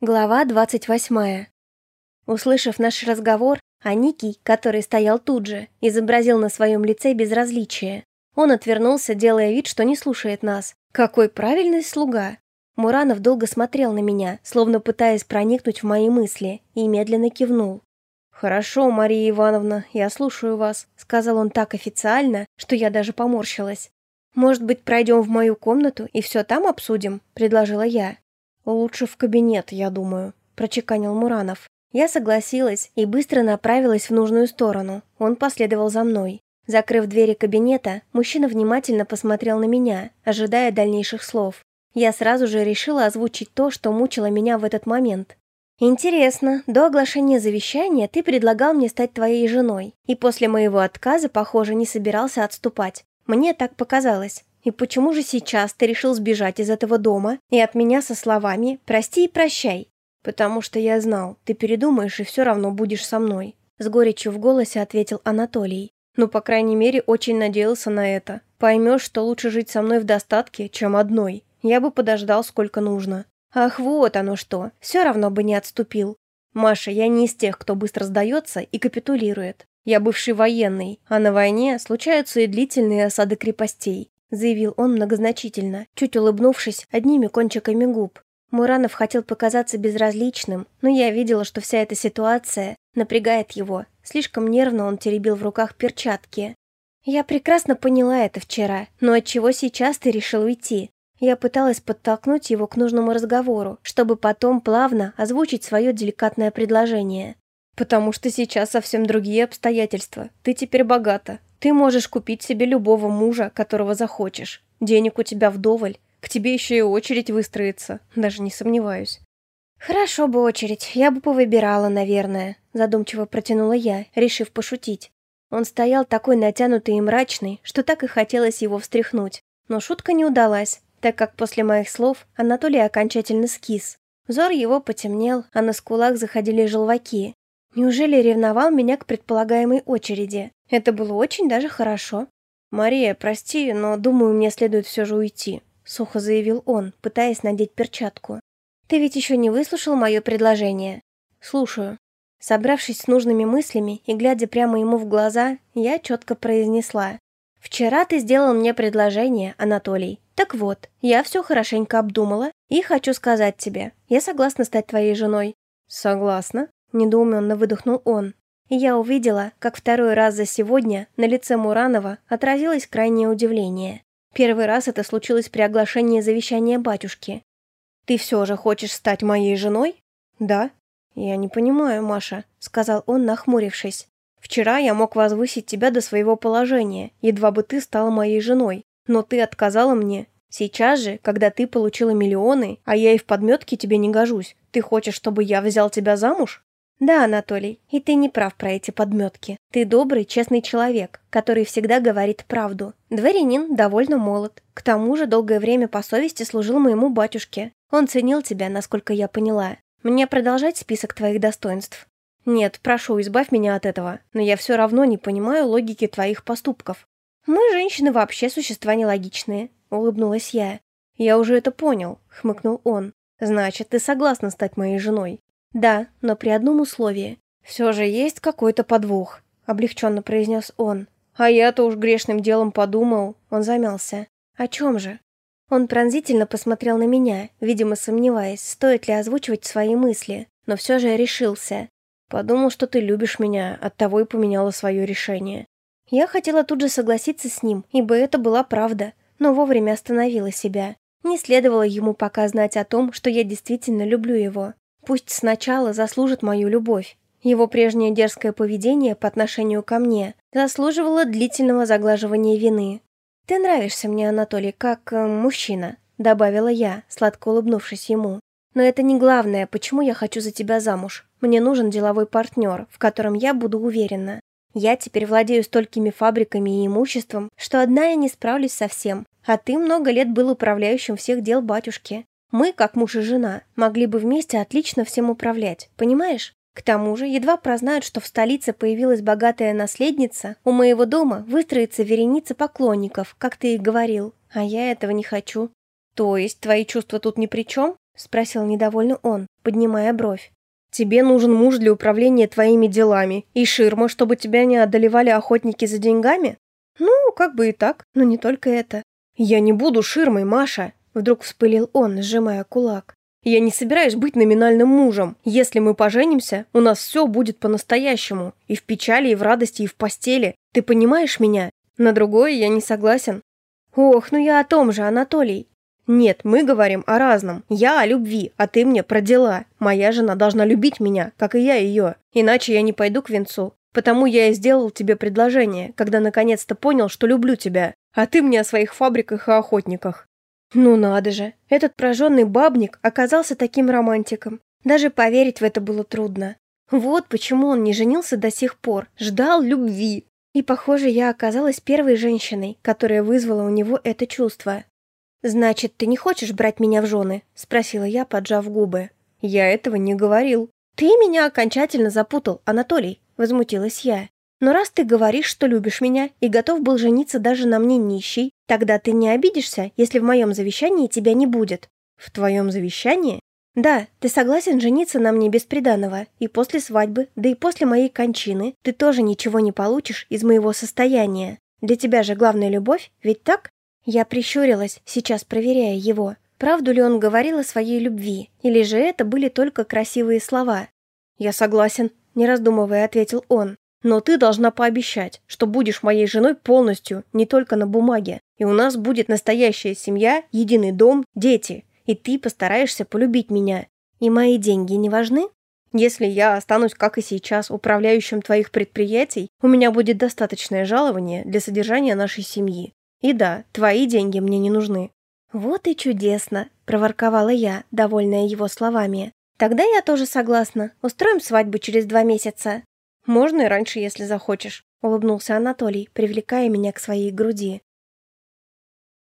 Глава 28. Услышав наш разговор, Аникий, который стоял тут же, изобразил на своем лице безразличие. Он отвернулся, делая вид, что не слушает нас. Какой правильный слуга! Муранов долго смотрел на меня, словно пытаясь проникнуть в мои мысли, и медленно кивнул. «Хорошо, Мария Ивановна, я слушаю вас», — сказал он так официально, что я даже поморщилась. «Может быть, пройдем в мою комнату и все там обсудим?» — предложила я. «Лучше в кабинет, я думаю», – прочеканил Муранов. Я согласилась и быстро направилась в нужную сторону. Он последовал за мной. Закрыв двери кабинета, мужчина внимательно посмотрел на меня, ожидая дальнейших слов. Я сразу же решила озвучить то, что мучило меня в этот момент. «Интересно, до оглашения завещания ты предлагал мне стать твоей женой, и после моего отказа, похоже, не собирался отступать. Мне так показалось. И почему же сейчас ты решил сбежать из этого дома и от меня со словами «прости и прощай»? Потому что я знал, ты передумаешь и все равно будешь со мной. С горечью в голосе ответил Анатолий. Ну, по крайней мере, очень надеялся на это. Поймешь, что лучше жить со мной в достатке, чем одной. Я бы подождал, сколько нужно. Ах, вот оно что, все равно бы не отступил. Маша, я не из тех, кто быстро сдается и капитулирует. Я бывший военный, а на войне случаются и длительные осады крепостей заявил он многозначительно, чуть улыбнувшись одними кончиками губ. Муранов хотел показаться безразличным, но я видела, что вся эта ситуация напрягает его. Слишком нервно он теребил в руках перчатки. Я прекрасно поняла это вчера, но отчего сейчас ты решил уйти? Я пыталась подтолкнуть его к нужному разговору, чтобы потом плавно озвучить свое деликатное предложение. «Потому что сейчас совсем другие обстоятельства. Ты теперь богата, ты можешь купить себе любого мужа, которого захочешь. Денег у тебя вдоволь. К тебе еще и очередь выстроится, даже не сомневаюсь. «Хорошо бы очередь, я бы повыбирала, наверное», задумчиво протянула я, решив пошутить. Он стоял такой натянутый и мрачный, что так и хотелось его встряхнуть. Но шутка не удалась, так как после моих слов Анатолий окончательно скис. Взор его потемнел, а на скулах заходили желваки. Неужели ревновал меня к предполагаемой очереди? Это было очень даже хорошо. «Мария, прости, но думаю, мне следует все же уйти», — сухо заявил он, пытаясь надеть перчатку. «Ты ведь еще не выслушал мое предложение?» «Слушаю». Собравшись с нужными мыслями и глядя прямо ему в глаза, я четко произнесла. «Вчера ты сделал мне предложение, Анатолий. Так вот, я все хорошенько обдумала и хочу сказать тебе, я согласна стать твоей женой». «Согласна?» – недоуменно выдохнул он я увидела, как второй раз за сегодня на лице Муранова отразилось крайнее удивление. Первый раз это случилось при оглашении завещания батюшки. «Ты все же хочешь стать моей женой?» «Да». «Я не понимаю, Маша», — сказал он, нахмурившись. «Вчера я мог возвысить тебя до своего положения, едва бы ты стала моей женой, но ты отказала мне. Сейчас же, когда ты получила миллионы, а я и в подметке тебе не гожусь, ты хочешь, чтобы я взял тебя замуж?» «Да, Анатолий, и ты не прав про эти подметки. Ты добрый, честный человек, который всегда говорит правду. Дворянин довольно молод. К тому же долгое время по совести служил моему батюшке. Он ценил тебя, насколько я поняла. Мне продолжать список твоих достоинств?» «Нет, прошу, избавь меня от этого, но я все равно не понимаю логики твоих поступков». «Мы, женщины, вообще существа нелогичные», — улыбнулась я. «Я уже это понял», — хмыкнул он. «Значит, ты согласна стать моей женой?» «Да, но при одном условии. Все же есть какой-то подвох», — облегченно произнес он. «А я-то уж грешным делом подумал». Он замялся. «О чем же?» Он пронзительно посмотрел на меня, видимо, сомневаясь, стоит ли озвучивать свои мысли, но все же решился. «Подумал, что ты любишь меня, оттого и поменяла свое решение». Я хотела тут же согласиться с ним, ибо это была правда, но вовремя остановила себя. Не следовало ему пока знать о том, что я действительно люблю его. Пусть сначала заслужит мою любовь. Его прежнее дерзкое поведение по отношению ко мне заслуживало длительного заглаживания вины. «Ты нравишься мне, Анатолий, как э, мужчина», — добавила я, сладко улыбнувшись ему. «Но это не главное, почему я хочу за тебя замуж. Мне нужен деловой партнер, в котором я буду уверена. Я теперь владею столькими фабриками и имуществом, что одна я не справлюсь со всем, а ты много лет был управляющим всех дел батюшки. Мы, как муж и жена, могли бы вместе отлично всем управлять, понимаешь? К тому же, едва прознают, что в столице появилась богатая наследница, у моего дома выстроится вереница поклонников, как ты и говорил. А я этого не хочу. То есть, твои чувства тут ни при чем? спросил недовольно он, поднимая бровь. Тебе нужен муж для управления твоими делами и ширма, чтобы тебя не одолевали охотники за деньгами? Ну, как бы и так, но не только это. Я не буду ширмой, Маша, вдруг вспылил он, сжимая кулак. Я не собираюсь быть номинальным мужем. Если мы поженимся, у нас все будет по-настоящему. И в печали, и в радости, и в постели. Ты понимаешь меня? На другое я не согласен. Ох, ну я о том же, Анатолий. Нет, мы говорим о разном. Я о любви, а ты мне про дела. Моя жена должна любить меня, как и я ее. Иначе я не пойду к венцу. Потому я и сделал тебе предложение, когда наконец-то понял, что люблю тебя. А ты мне о своих фабриках и охотниках. Ну надо же, этот прожженный бабник оказался таким романтиком. Даже поверить в это было трудно. Вот почему он не женился до сих пор, ждал любви. И, похоже, я оказалась первой женщиной, которая вызвала у него это чувство. «Значит, ты не хочешь брать меня в жены?» – спросила я, поджав губы. «Я этого не говорил». «Ты меня окончательно запутал, Анатолий», – возмутилась я. «Но раз ты говоришь, что любишь меня и готов был жениться даже на мне нищий, тогда ты не обидишься, если в моем завещании тебя не будет». «В твоем завещании?» «Да, ты согласен жениться на мне без приданого, и после свадьбы, да и после моей кончины ты тоже ничего не получишь из моего состояния. Для тебя же главная любовь, ведь так?» Я прищурилась, сейчас проверяя его. Правду ли он говорил о своей любви, или же это были только красивые слова? «Я согласен», — не раздумывая ответил он. «Но ты должна пообещать, что будешь моей женой полностью, не только на бумаге. И у нас будет настоящая семья, единый дом, дети. И ты постараешься полюбить меня. И мои деньги не важны?» Если я останусь, как и сейчас, управляющим твоих предприятий, у меня будет достаточное жалование для содержания нашей семьи. И да, твои деньги мне не нужны». «Вот и чудесно», – проворковала я, довольная его словами. «Тогда я тоже согласна. Устроим свадьбу через два месяца». «Можно и раньше, если захочешь», – улыбнулся Анатолий, привлекая меня к своей груди.